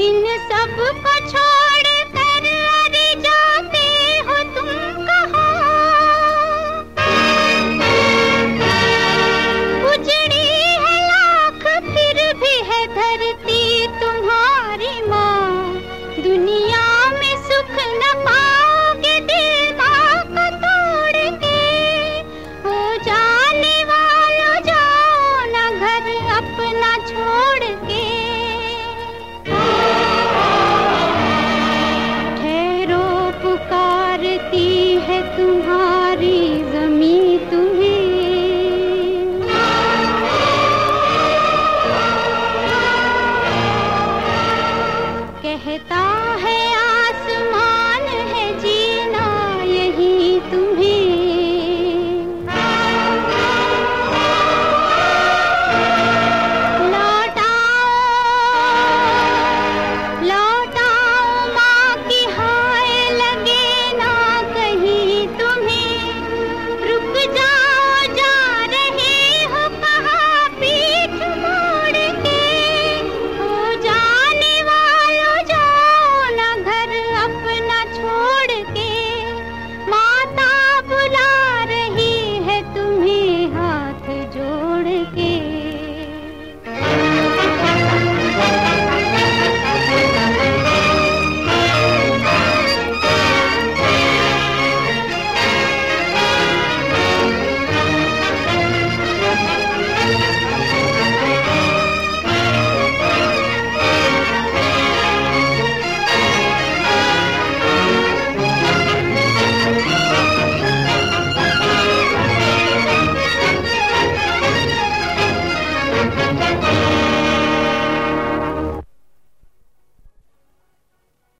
इन सबको छोड़ कर अरे जाते हो तुम उजड़ी है लाख, फिर भी है धरती तुम्हारी माँ। दुनिया में सुख न पाओगे को तोड़ के। हो जाने वालों, जाओ घर अपना छोड़ के। कहता है आसमां